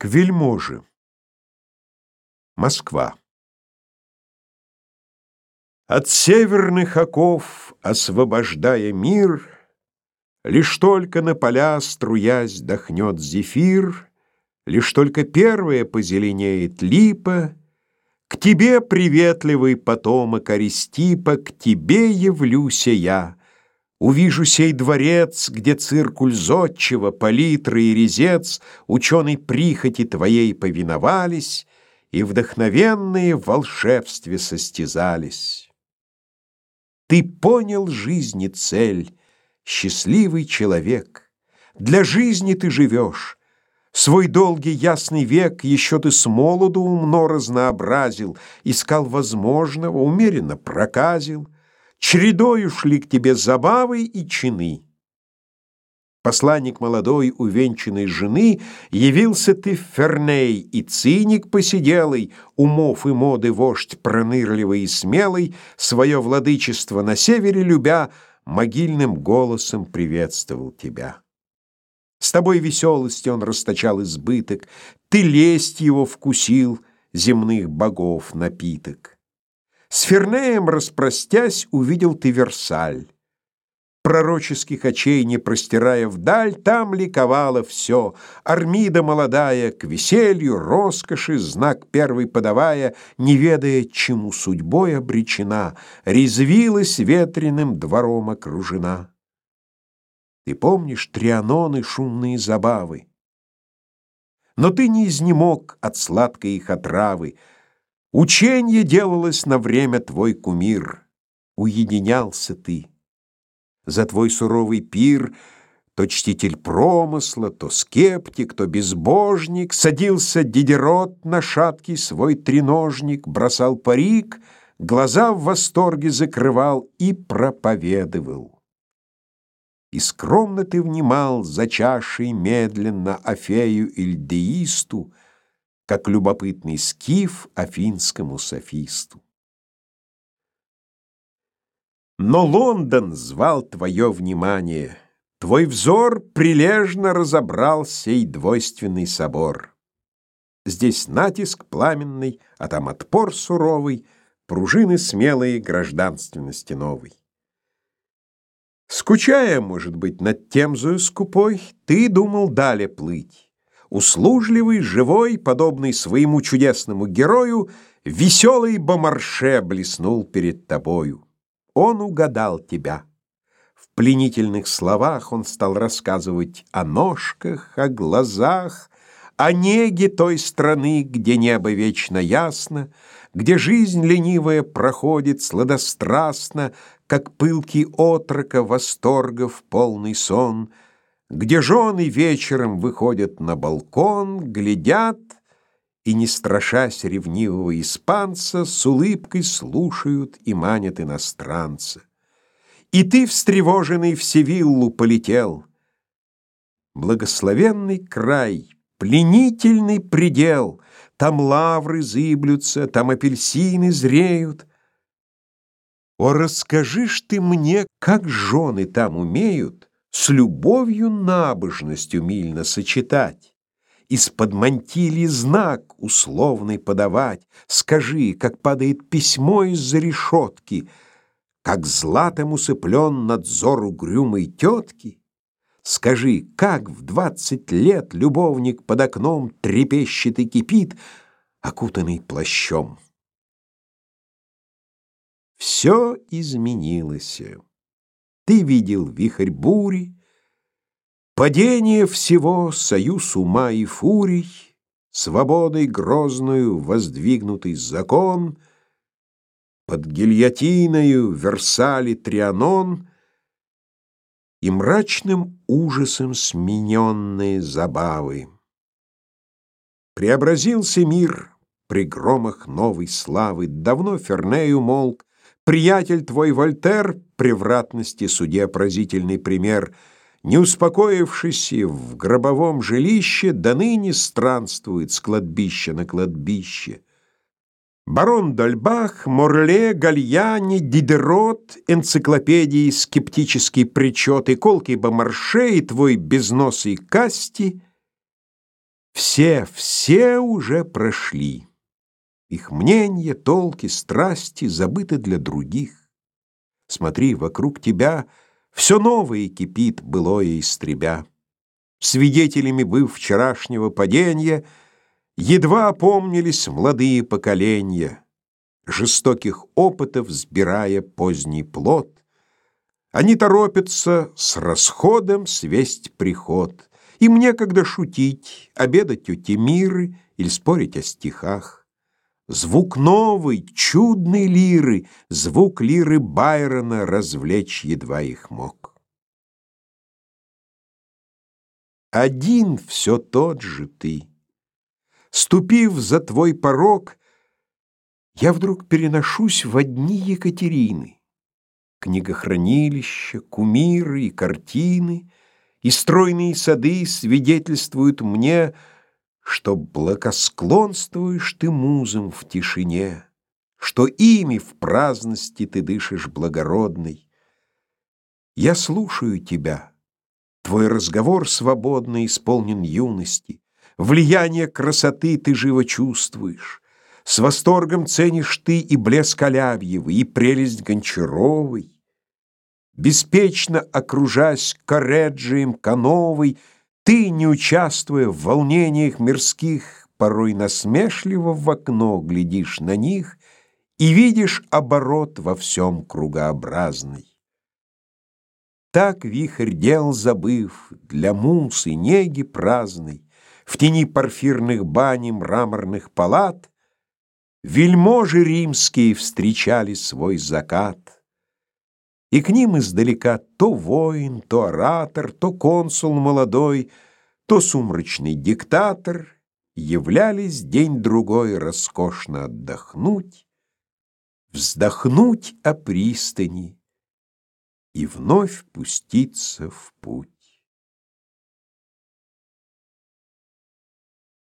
К вельможе. Москва. От северных оков, освобождая мир, Лишь только на поля, струясь, дохнет зефир, Лишь только первая позеленеет липа, К тебе, приветливый потомок Аристипа, К тебе явлюся я, Увижу сей дворец, где циркуль зодчего, палитры и резец Ученой прихоти твоей повиновались И вдохновенные в волшебстве состязались. Ты понял жизни цель, счастливый человек. Для жизни ты живешь. Свой долгий ясный век Еще ты с молоду умно разнообразил, Искал возможного, умеренно проказил — Чередою шли к тебе забавы и чины. Посланник молодой, увенчанной жены, Явился ты Ферней, и циник посиделый, Умов и моды вождь пронырливый и смелый, Свое владычество на севере любя, Могильным голосом приветствовал тебя. С тобой веселости он расточал избыток, Ты лесть его вкусил, земных богов напиток. С Фернеем распростясь, увидел ты Версаль. Пророческих очей не простирая вдаль, там ликовало все. Армида молодая, к веселью, роскоши, знак первый подавая, не ведая, чему судьбой обречена, резвилась ветреным двором окружена. Ты помнишь трианоны шумные забавы? Но ты не изнемог от сладкой их отравы, Ученье делалось на время твой кумир, уединялся ты. За твой суровый пир то чтитель промысла, то скептик, то безбожник, садился Дидерот на шаткий свой треножник, бросал парик, глаза в восторге закрывал и проповедовал. И скромно ты внимал за чашей медленно Афею Ильдеисту, как любопытный скиф афинскому софисту. Но Лондон звал твое внимание, Твой взор прилежно разобрал сей двойственный собор. Здесь натиск пламенный, а там отпор суровый, Пружины смелые гражданственности новой. Скучая, может быть, над темзою скупой, Ты думал далее плыть. Услужливый, живой, подобный своему чудесному герою, веселый Бомарше блеснул перед тобою. Он угадал тебя. В пленительных словах он стал рассказывать о ножках, о глазах, о неге той страны, где небо вечно ясно, где жизнь ленивая проходит сладострастно, как пылкий отрока восторгов полный сон — где жены вечером выходят на балкон, глядят и, не страшась ревнивого испанца, с улыбкой слушают и манят иностранца. И ты, встревоженный в Севиллу, полетел. Благословенный край, пленительный предел, там лавры зыблются, там апельсины зреют. О, расскажи ж ты мне, как жены там умеют с любовью набожностью мильно сочетать, из-под мантили знак условный подавать, скажи, как падает письмо из-за решетки, как златом усыплен надзор угрюмой тетки, скажи, как в двадцать лет любовник под окном трепещет и кипит, окутанный плащом. Все изменилось. Ты видел вихрь бури, Падение всего, союз ума и фурий, Свободой грозною воздвигнутый закон, Под гильотиною Версали Трианон И мрачным ужасом смененные забавы. Преобразился мир при громах новой славы, Давно Фернею молк, Приятель твой Вольтер, превратности суде поразительный пример, не успокоившийся в гробовом жилище, до ныне странствует с кладбища на кладбище. Барон Дольбах, Морле, Гальяни, Дидерот, энциклопедии, скептический причет и колкий Бомарше и твой безносый Касти Все, все уже прошли. Их мнения, толки, страсти забыты для других. Смотри, вокруг тебя все новое кипит, былое истребя. Свидетелями быв вчерашнего падения, едва опомнились молодые поколения, жестоких опытов сбирая поздний плод. Они торопятся с расходом свесть приход. Им некогда шутить, обедать у Тимиры или спорить о стихах. Звук новый, чудной лиры, звук лиры Байрона развлечь едва их мог. Один все тот же ты. Ступив за твой порог, я вдруг переношусь в одни Екатерины. Книгохранилища, кумиры и картины, и стройные сады свидетельствуют мне, что благосклонствуешь ты музам в тишине, что ими в праздности ты дышишь благородной. Я слушаю тебя. Твой разговор свободно исполнен юности. Влияние красоты ты живо чувствуешь. С восторгом ценишь ты и блеск Алябьевой, и прелесть Гончаровой. Беспечно окружась Кореджием, Кановой, ты, не участвуя в волнениях мирских, порой насмешливо в окно глядишь на них и видишь оборот во всем кругообразный. Так вихрь дел забыв, для мус и неги праздной, в тени порфирных бани мраморных палат, вельможи римские встречали свой закат и к ним издалека то воин, то оратор, то консул молодой, то сумрачный диктатор являлись день-другой роскошно отдохнуть, вздохнуть о пристани и вновь пуститься в путь.